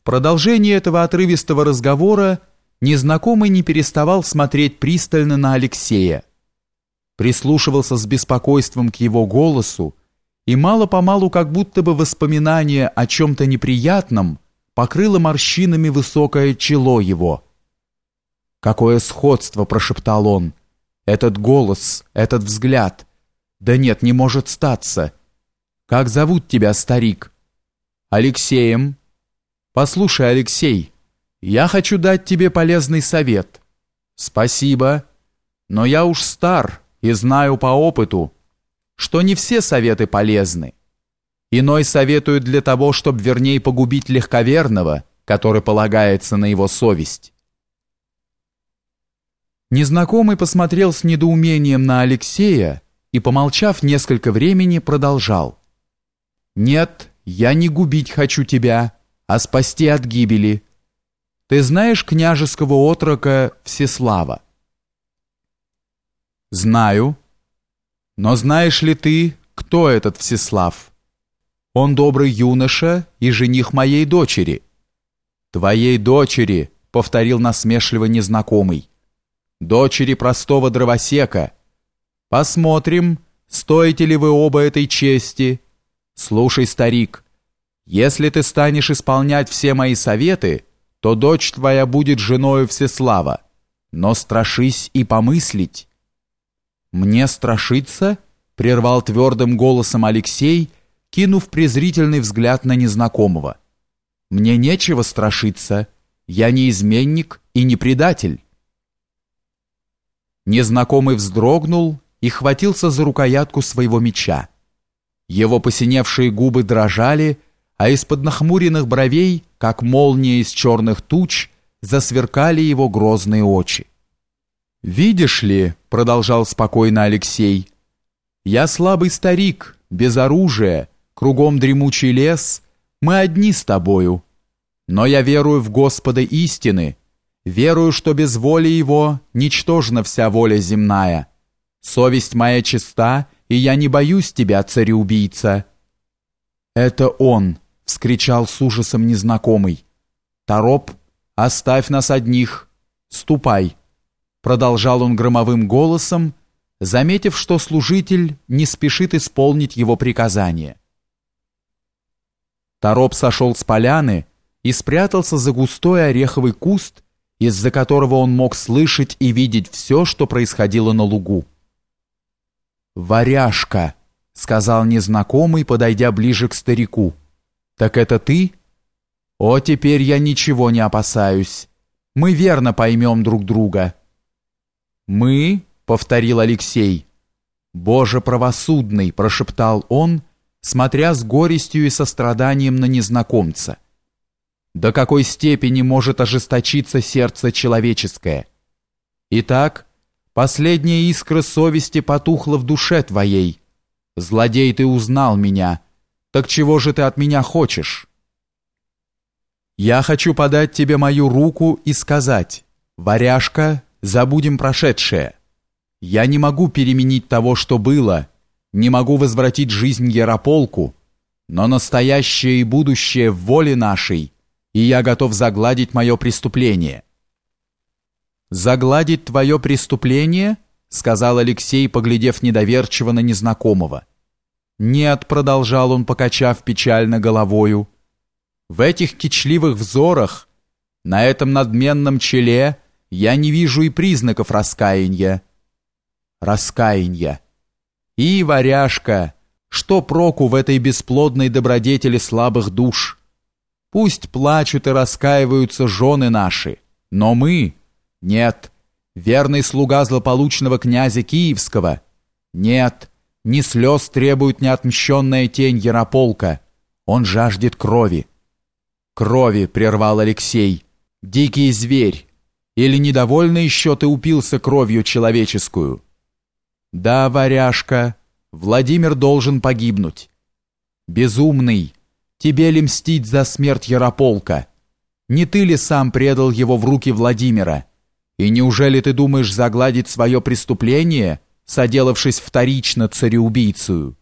В продолжении этого отрывистого разговора незнакомый не переставал смотреть пристально на Алексея. Прислушивался с беспокойством к его голосу, и мало-помалу как будто бы воспоминание о чем-то неприятном покрыло морщинами высокое чело его. «Какое сходство!» – прошептал он. «Этот голос, этот взгляд! Да нет, не может статься! Как зовут тебя, старик?» «Алексеем», Послушай, Алексей, я хочу дать тебе полезный совет. Спасибо, но я уж стар и знаю по опыту, что не все советы полезны. Иной советует для того, чтобы вернее погубить легковерного, который полагается на его совесть. Незнакомый посмотрел с недоумением на Алексея и, помолчав несколько времени, продолжал. «Нет, я не губить хочу тебя» а спасти от гибели. Ты знаешь княжеского отрока Всеслава? Знаю. Но знаешь ли ты, кто этот Всеслав? Он добрый юноша и жених моей дочери. Твоей дочери, повторил насмешливо незнакомый. Дочери простого дровосека. Посмотрим, стоите ли вы оба этой чести. Слушай, старик, если ты станешь исполнять все мои советы, то дочь твоя будет женою Всеслава. Но страшись и помыслить». «Мне страшиться?» — прервал твердым голосом Алексей, кинув презрительный взгляд на незнакомого. «Мне нечего страшиться. Я не изменник и не предатель». Незнакомый вздрогнул и хватился за рукоятку своего меча. Его посиневшие губы дрожали, а из-под нахмуренных бровей, как молния из черных туч, засверкали его грозные очи. «Видишь ли», — продолжал спокойно Алексей, — «я слабый старик, без оружия, кругом дремучий лес, мы одни с тобою. Но я верую в Господа истины, верую, что без воли Его ничтожна вся воля земная. Совесть моя чиста, и я не боюсь тебя, цареубийца». «Это он», вскричал с ужасом незнакомый. «Тороп, оставь нас одних! Ступай!» Продолжал он громовым голосом, заметив, что служитель не спешит исполнить его приказание. Тороп сошел с поляны и спрятался за густой ореховый куст, из-за которого он мог слышать и видеть все, что происходило на лугу. «Варяжка!» — сказал незнакомый, подойдя ближе к старику. «Так это ты?» «О, теперь я ничего не опасаюсь. Мы верно поймем друг друга». «Мы?» — повторил Алексей. «Боже правосудный!» — прошептал он, смотря с горестью и состраданием на незнакомца. «До какой степени может ожесточиться сердце человеческое? Итак, последняя искра совести потухла в душе твоей. Злодей, ты узнал меня» Так чего же ты от меня хочешь? Я хочу подать тебе мою руку и сказать, «Варяжка, забудем прошедшее. Я не могу переменить того, что было, не могу возвратить жизнь Ярополку, но настоящее и будущее в воле нашей, и я готов загладить мое преступление». «Загладить твое преступление?» — сказал Алексей, поглядев недоверчиво на незнакомого. «Нет», — продолжал он, покачав печально головою, «в этих кичливых взорах, на этом надменном челе я не вижу и признаков раскаяния». Раскаяния. И, варяжка, что проку в этой бесплодной добродетели слабых душ? Пусть плачут и раскаиваются жены наши, но мы... Нет, верный слуга злополучного князя Киевского. Нет, ни слез требует неотмщенная тень Ярополка. Он жаждет крови. Крови, прервал Алексей. Дикий зверь. Или недовольно еще ты упился кровью человеческую? Да, варяжка, Владимир должен погибнуть. Безумный, тебе ли мстить за смерть Ярополка? Не ты ли сам предал его в руки Владимира? И неужели ты думаешь загладить свое преступление — соделавшись вторично цареубийцею.